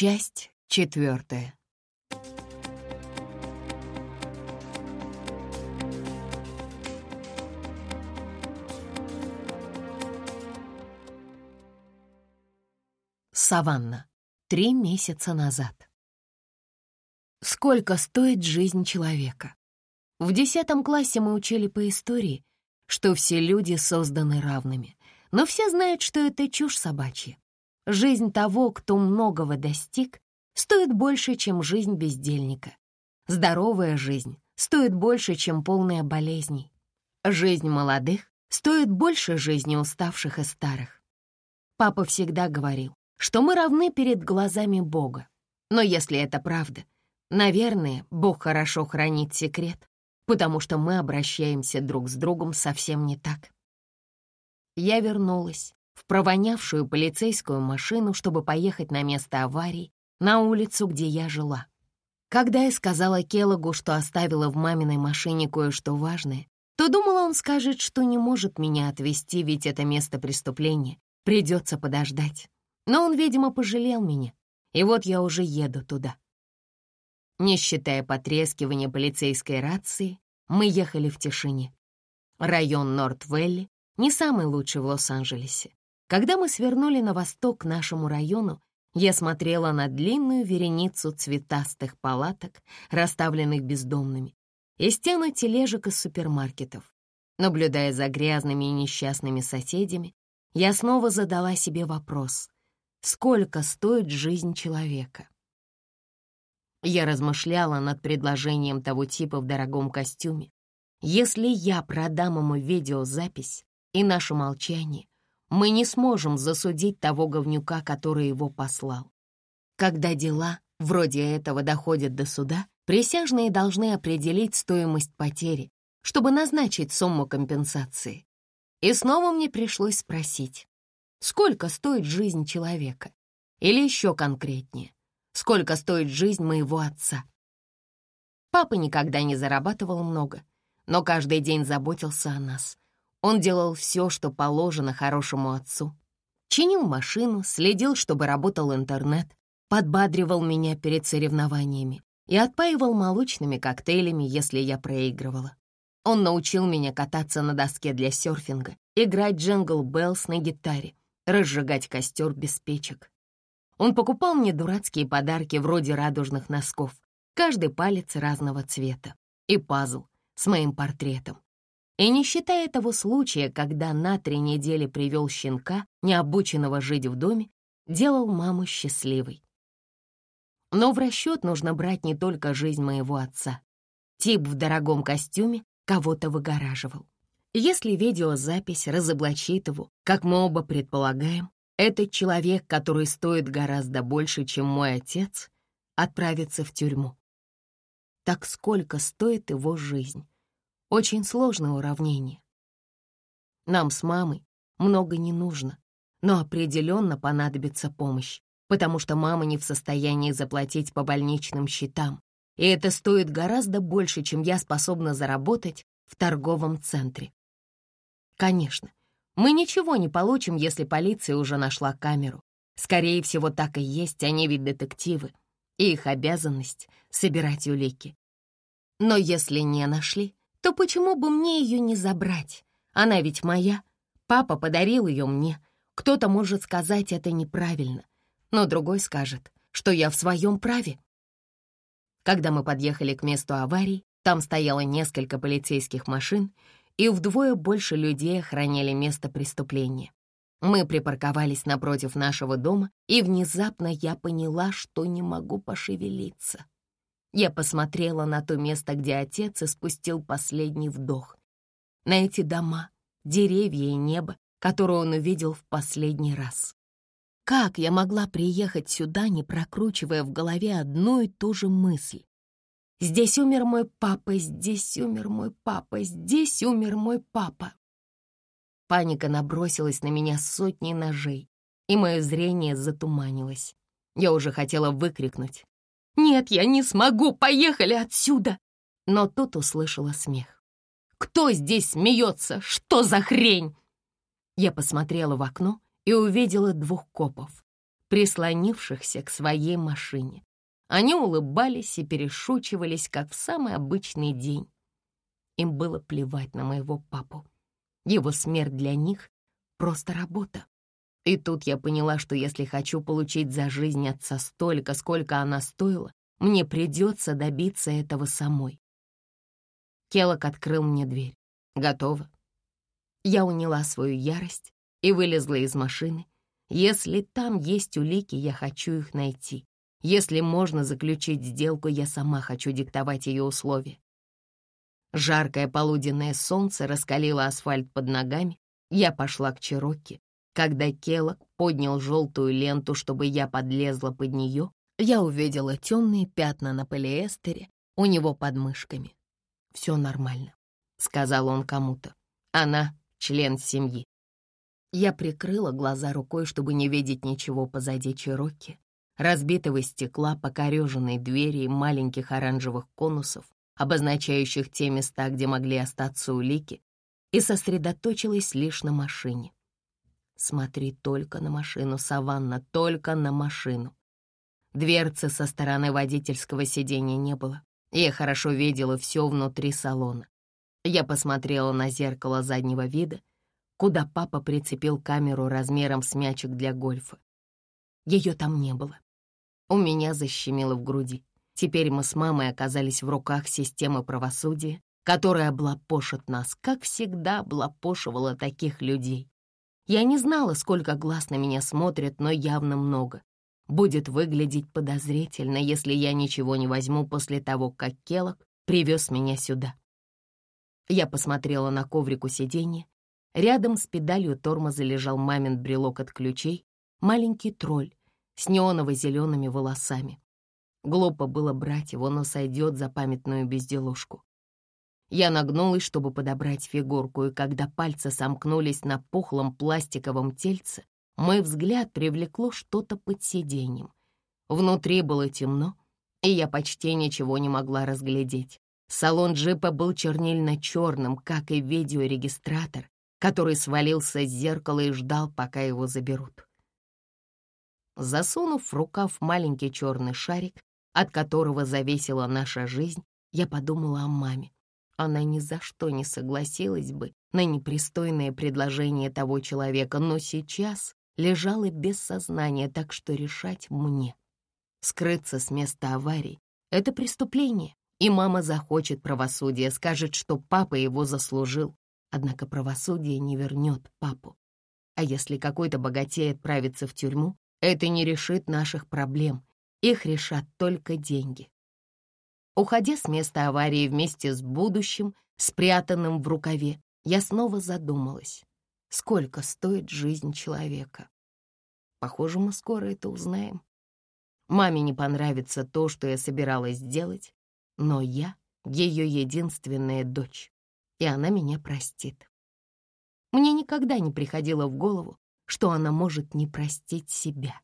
Часть четвертая. Саванна. Три месяца назад. Сколько стоит жизнь человека? В десятом классе мы учили по истории, что все люди созданы равными, но все знают, что это чушь собачья. Жизнь того, кто многого достиг, стоит больше, чем жизнь бездельника. Здоровая жизнь стоит больше, чем полная болезней. Жизнь молодых стоит больше жизни уставших и старых. Папа всегда говорил, что мы равны перед глазами Бога. Но если это правда, наверное, Бог хорошо хранит секрет, потому что мы обращаемся друг с другом совсем не так. Я вернулась в провонявшую полицейскую машину, чтобы поехать на место аварии, на улицу, где я жила. Когда я сказала Келлогу, что оставила в маминой машине кое-что важное, то думала, он скажет, что не может меня отвезти, ведь это место преступления, придется подождать. Но он, видимо, пожалел меня, и вот я уже еду туда. Не считая потрескивания полицейской рации, мы ехали в тишине. Район Норт-Велли не самый лучший в Лос-Анджелесе. Когда мы свернули на восток к нашему району, я смотрела на длинную вереницу цветастых палаток, расставленных бездомными, и стены тележек из супермаркетов. Наблюдая за грязными и несчастными соседями, я снова задала себе вопрос, сколько стоит жизнь человека? Я размышляла над предложением того типа в дорогом костюме. Если я продам ему видеозапись и наше молчание, мы не сможем засудить того говнюка, который его послал. Когда дела вроде этого доходят до суда, присяжные должны определить стоимость потери, чтобы назначить сумму компенсации. И снова мне пришлось спросить, сколько стоит жизнь человека? Или еще конкретнее, сколько стоит жизнь моего отца? Папа никогда не зарабатывал много, но каждый день заботился о нас — он делал все, что положено хорошему отцу. Чинил машину, следил, чтобы работал интернет, подбадривал меня перед соревнованиями и отпаивал молочными коктейлями, если я проигрывала. Он научил меня кататься на доске для серфинга, играть Jingle Bells на гитаре, разжигать костер без печек. Он покупал мне дурацкие подарки вроде радужных носков, каждый палец разного цвета, и пазл с моим портретом. И не считая того случая, когда на три недели привел щенка, необученного жить в доме, делал маму счастливой. Но в расчет нужно брать не только жизнь моего отца. Тип в дорогом костюме кого-то выгораживал. Если видеозапись разоблачит его, как мы оба предполагаем, этот человек, который стоит гораздо больше, чем мой отец, отправится в тюрьму. Так сколько стоит его жизнь? Очень сложное уравнение. Нам с мамой много не нужно, но определенно понадобится помощь, потому что мама не в состоянии заплатить по больничным счетам, и это стоит гораздо больше, чем я способна заработать в торговом центре. Конечно, мы ничего не получим, если полиция уже нашла камеру. Скорее всего, так и есть, они ведь детективы, и их обязанность — собирать улики. Но если не нашли, то почему бы мне ее не забрать? Она ведь моя. Папа подарил ее мне. Кто-то может сказать это неправильно, но другой скажет, что я в своем праве. Когда мы подъехали к месту аварии, там стояло несколько полицейских машин, и вдвое больше людей охраняли место преступления. Мы припарковались напротив нашего дома, и внезапно я поняла, что не могу пошевелиться. Я посмотрела на то место, где отец испустил последний вдох. На эти дома, деревья и небо, которое он увидел в последний раз. Как я могла приехать сюда, не прокручивая в голове одну и ту же мысль? Здесь умер мой папа, здесь умер мой папа, здесь умер мой папа. Паника набросилась на меня сотней ножей, и мое зрение затуманилось. Я уже хотела выкрикнуть, «Нет, я не смогу! Поехали отсюда!» Но тут услышала смех. «Кто здесь смеется? Что за хрень?» Я посмотрела в окно и увидела двух копов. прислонившихся к своей машине. Они улыбались и перешучивались, как в самый обычный день. Им было плевать на моего папу. Его смерть для них — просто работа. И тут я поняла, что если хочу получить за жизнь отца столько, сколько она стоила, мне придется добиться этого самой. Келлок открыл мне дверь. Готово. Я уняла свою ярость и вылезла из машины. Если там есть улики, я хочу их найти. Если можно заключить сделку, я сама хочу диктовать ее условия. Жаркое полуденное солнце раскалило асфальт под ногами. Я пошла к Чироке. Когда Келлок поднял желтую ленту, чтобы я подлезла под нее, я увидела темные пятна на полиэстере у него под мышками. «Все нормально», — сказал он кому-то. «Она — член семьи». Я прикрыла глаза рукой, чтобы не видеть ничего позади Чироки, разбитого стекла, покореженной двери и маленьких оранжевых конусов, обозначающих те места, где могли остаться улики, и сосредоточилась лишь на машине. Смотри только на машину, Саванна, только на машину. Дверцы со стороны водительского сиденья не было. Я хорошо видела все внутри салона. Я посмотрела на зеркало заднего вида, куда папа прицепил камеру размером с мячик для гольфа. Ее там не было. У меня защемило в груди. Теперь мы с мамой оказались в руках системы правосудия, которая облапошит нас, как всегда облапошивала таких людей. Я не знала, сколько глаз на меня смотрят, но явно много. Будет выглядеть подозрительно, если я ничего не возьму после того, как Келлок привез меня сюда. Я посмотрела на коврик у сиденья. Рядом с педалью тормоза лежал мамин брелок от ключей, маленький тролль с неоново-зелеными волосами. Глупо было брать его, но сойдет за памятную безделушку. Я нагнулась, чтобы подобрать фигурку, и когда пальцы сомкнулись на пухлом пластиковом тельце, мой взгляд привлекло что-то под сиденьем. Внутри было темно, и я почти ничего не могла разглядеть. Салон джипа был чернильно-черным, как и видеорегистратор, который свалился с зеркала и ждал, пока его заберут. Засунув в рукав маленький черный шарик, от которого зависела наша жизнь, я подумала о маме. Она ни за что не согласилась бы на непристойное предложение того человека, но сейчас лежала без сознания, так что решать мне. Скрыться с места аварии — это преступление, и мама захочет правосудия, скажет, что папа его заслужил. Однако правосудие не вернет папу. А если какой-то богатей отправится в тюрьму, это не решит наших проблем, их решат только деньги. Уходя с места аварии вместе с будущим, спрятанным в рукаве, я снова задумалась, сколько стоит жизнь человека. Похоже, мы скоро это узнаем. Маме не понравится то, что я собиралась сделать, но я — ее единственная дочь, и она меня простит. Мне никогда не приходило в голову, что она может не простить себя.